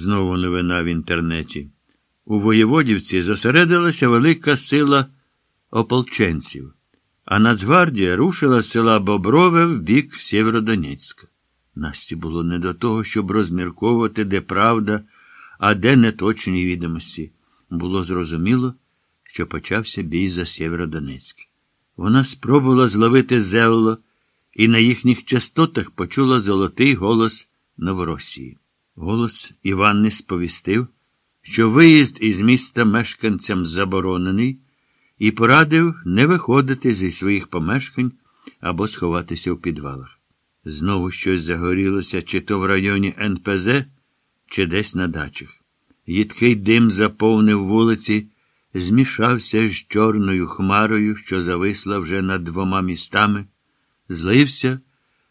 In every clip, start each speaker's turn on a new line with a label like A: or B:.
A: Знову новина в інтернеті. У Воєводівці зосередилася велика сила ополченців, а Нацгвардія рушила з села Боброве в бік Сєвєродонецька. Насті було не до того, щоб розмірковувати, де правда, а де неточні відомості. Було зрозуміло, що почався бій за Сєвєродонецьк. Вона спробувала зловити зелло і на їхніх частотах почула золотий голос Новоросії. Голос Іванни сповістив, що виїзд із міста мешканцям заборонений, і порадив не виходити зі своїх помешкань або сховатися в підвалах. Знову щось загорілося, чи то в районі НПЗ, чи десь на дачах. Їдкий дим заповнив вулиці, змішався з чорною хмарою, що зависла вже над двома містами, злився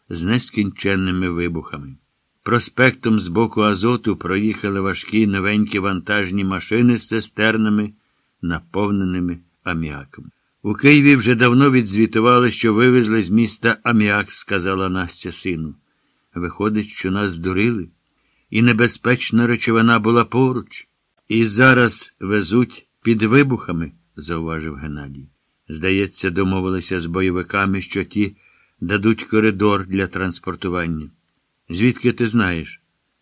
A: з нескінченними вибухами. Проспектом з боку Азоту проїхали важкі новенькі вантажні машини з цистернами, наповненими аміаком. У Києві вже давно відзвітували, що вивезли з міста аміак, сказала Настя сину. Виходить, що нас здурили, і небезпечна речовина була поруч. І зараз везуть під вибухами, зауважив Геннадій. Здається, домовилися з бойовиками, що ті дадуть коридор для транспортування. Звідки ти знаєш?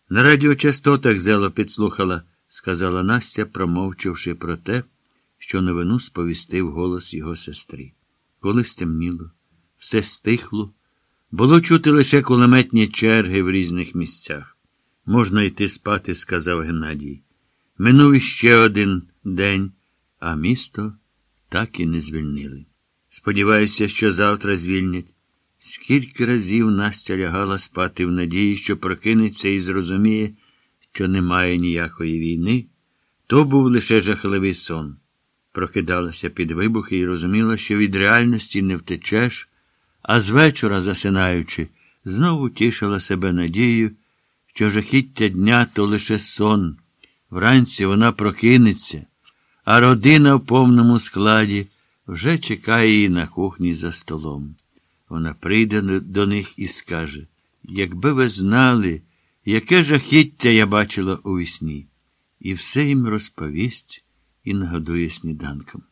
A: На радіочастотах зело підслухала, сказала Настя, промовчавши про те, що новину сповістив голос його сестри. Коли стемніло, все стихло, було чути лише кулеметні черги в різних місцях. Можна йти спати, сказав Геннадій. Минув іще один день, а місто так і не звільнили. Сподіваюся, що завтра звільнять. Скільки разів Настя лягала спати в надії, що прокинеться і зрозуміє, що немає ніякої війни, то був лише жахливий сон. Прокидалася під вибухи і розуміла, що від реальності не втечеш, а з вечора, засинаючи, знову тішила себе надією, що жахіття дня то лише сон. Вранці вона прокинеться, а родина в повному складі вже чекає її на кухні за столом. Вона прийде до них і скаже, якби ви знали, яке жахіття я бачила у вісні, і все їм розповість і нагодує сніданком.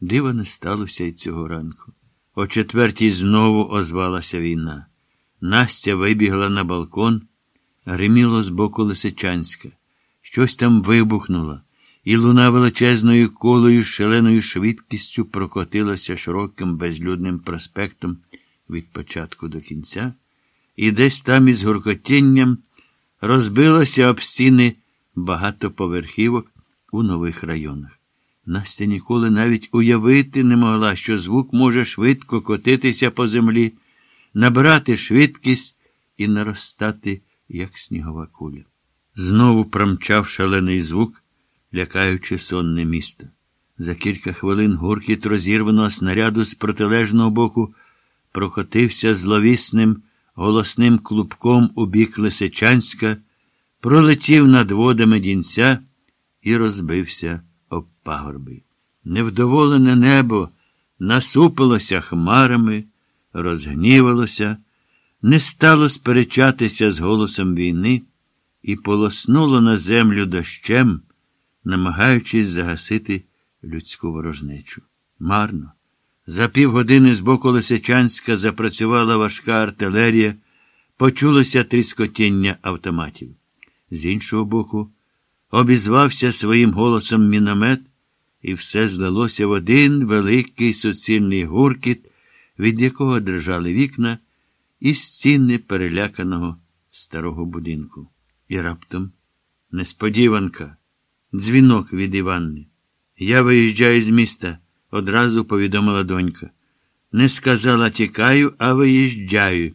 A: Дива не сталося й цього ранку. О четвертій знову озвалася війна. Настя вибігла на балкон, гриміло з боку Лисичанська. Щось там вибухнуло, і луна величезною колою шаленою швидкістю прокотилася широким безлюдним проспектом від початку до кінця, і десь там із гуркотінням розбилося об стіни багатоповерхівок у нових районах. Настя ніколи навіть уявити не могла, що звук може швидко котитися по землі, набирати швидкість і наростати, як снігова куля. Знову промчав шалений звук, лякаючи сонне місто. За кілька хвилин гуркіт розірваного снаряду з протилежного боку прокотився зловісним голосним клубком у бік Лисичанська, пролетів над водами дінця і розбився об пагорби. Невдоволене небо насупилося хмарами, розгнівалося, не стало сперечатися з голосом війни і полоснуло на землю дощем, намагаючись загасити людську ворожнечу. Марно. За півгодини з боку Лисичанська запрацювала важка артилерія, почулося тріскотіння автоматів. З іншого боку, обізвався своїм голосом міномет, і все злилося в один великий суцільний гуркіт, від якого дрижали вікна і стіни переляканого старого будинку. І раптом несподіванка, дзвінок від Іванни. Я виїжджаю з міста, одразу повідомила донька. Не сказала тікаю, а виїжджаю.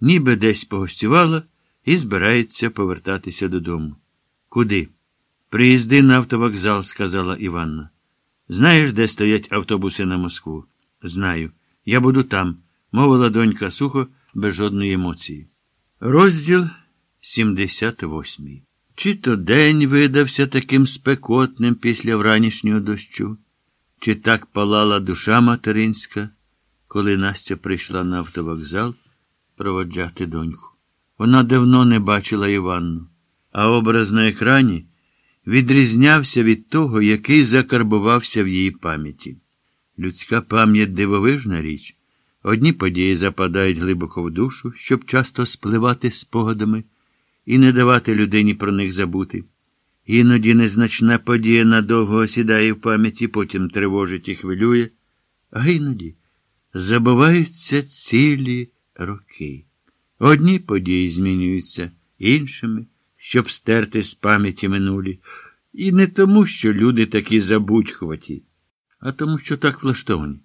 A: Ніби десь погостювала і збирається повертатися додому. Куди? Приїзди на автовокзал, сказала Іванна. Знаєш, де стоять автобуси на Москву? Знаю. Я буду там, мовила донька сухо, без жодної емоції. Розділ 78. Чи то день видався таким спекотним після вранішнього дощу, чи так палала душа материнська, коли Настя прийшла на автовокзал проводжати доньку. Вона давно не бачила Іванну. а образ на екрані відрізнявся від того, який закарбувався в її пам'яті. Людська пам'ять дивовижна річ. Одні події западають глибоко в душу, щоб часто спливати спогадами і не давати людині про них забути. Іноді незначна подія надовго осідає в пам'яті, потім тривожить і хвилює, а іноді забуваються цілі роки. Одні події змінюються іншими, щоб стерти з пам'яті минулі. І не тому, що люди такі забудьхваті, а тому, що так влаштовані.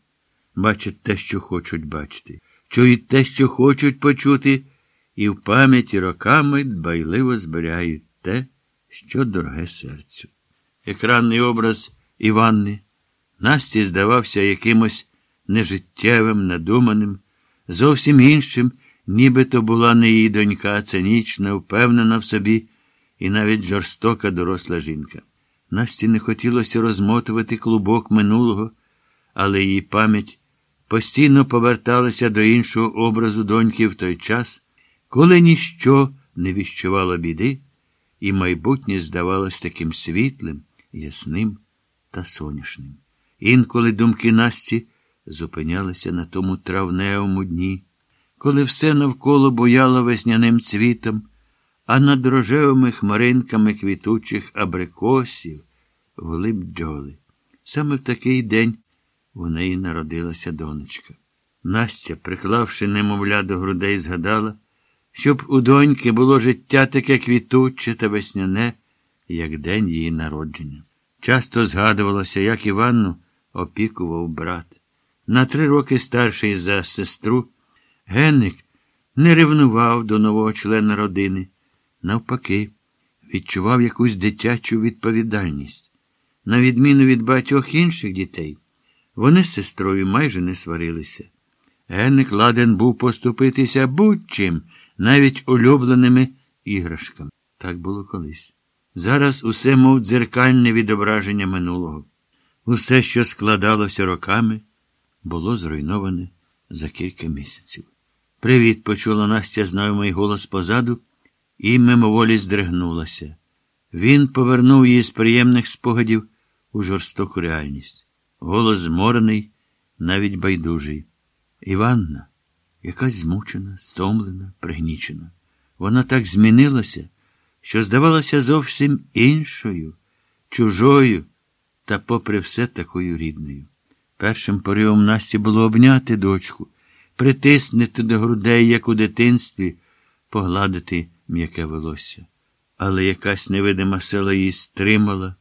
A: Бачать те, що хочуть бачити, чують те, що хочуть почути, і в пам'яті роками дбайливо зберігають те, що дороге серцю. Екранний образ Іванни Насті здавався якимось нежиттєвим, надуманим, зовсім іншим, ніби то була не її донька, цинічна, впевнена в собі і навіть жорстока доросла жінка. Насті не хотілося розмотувати клубок минулого, але її пам'ять постійно поверталася до іншого образу доньки в той час, коли ніщо не віщувало біди, і майбутнє здавалось таким світлим, ясним та соняшним. Інколи думки Насті зупинялися на тому травневому дні, коли все навколо бояло весняним цвітом, а над рожевими хмаринками квітучих абрикосів вли бджоли. Саме в такий день у неї народилася донечка. Настя, приклавши немовля до грудей, згадала, щоб у доньки було життя таке квітуче та весняне, як день її народження. Часто згадувалося, як Іванну опікував брат. На три роки старший за сестру, Генник не ревнував до нового члена родини. Навпаки, відчував якусь дитячу відповідальність. На відміну від багатьох інших дітей, вони з сестрою майже не сварилися. Генник ладен був поступитися будь-чим, навіть улюбленими іграшками. Так було колись. Зараз усе, мов дзеркальне відображення минулого. Усе, що складалося роками, було зруйноване за кілька місяців. Привіт, почула Настя знайомий голос позаду і мимоволі здригнулася. Він повернув її з приємних спогадів у жорстоку реальність. Голос зморений, навіть байдужий. Іванна, якась змучена, стомлена, пригнічена. Вона так змінилася, що здавалася зовсім іншою, чужою та, попри все, такою рідною. Першим поривом Насті було обняти дочку, притиснути до грудей, як у дитинстві, погладити м'яке волосся. Але якась невидима сила її стримала,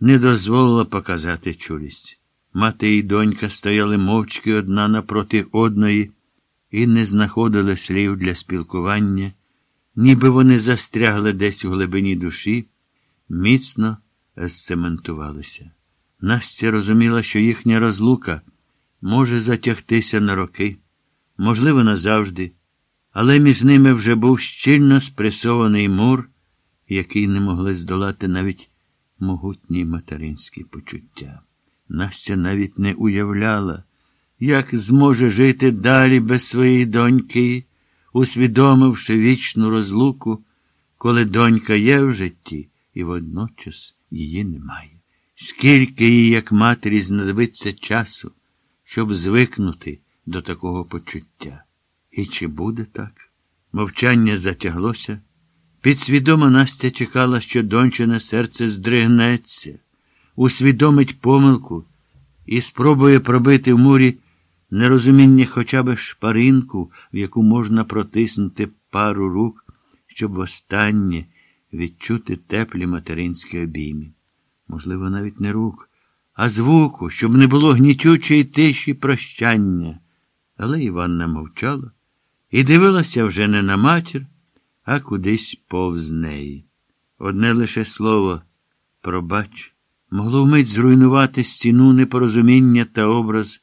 A: не дозволила показати чулість. Мати і донька стояли мовчки одна напроти одної і не знаходили слів для спілкування, ніби вони застрягли десь у глибині душі, міцно зцементувалися. Настя розуміла, що їхня розлука може затягтися на роки, можливо, назавжди, але між ними вже був щільно спресований мур, який не могли здолати навіть могутні материнські почуття. Настя навіть не уявляла, як зможе жити далі без своєї доньки, усвідомивши вічну розлуку, коли донька є в житті, і водночас її немає. Скільки їй, як матері, знадобиться часу, щоб звикнути до такого почуття? І чи буде так? Мовчання затяглося. Підсвідомо Настя чекала, що дончине серце здригнеться, усвідомить помилку і спробує пробити в мурі нерозуміння хоча б шпаринку, в яку можна протиснути пару рук, щоб востаннє відчути теплі материнські обійми можливо, навіть не рук, а звуку, щоб не було гнітючої тиші прощання. Але Іванна мовчала і дивилася вже не на матір, а кудись повз неї. Одне лише слово пробач, могло вмить зруйнувати стіну непорозуміння та образ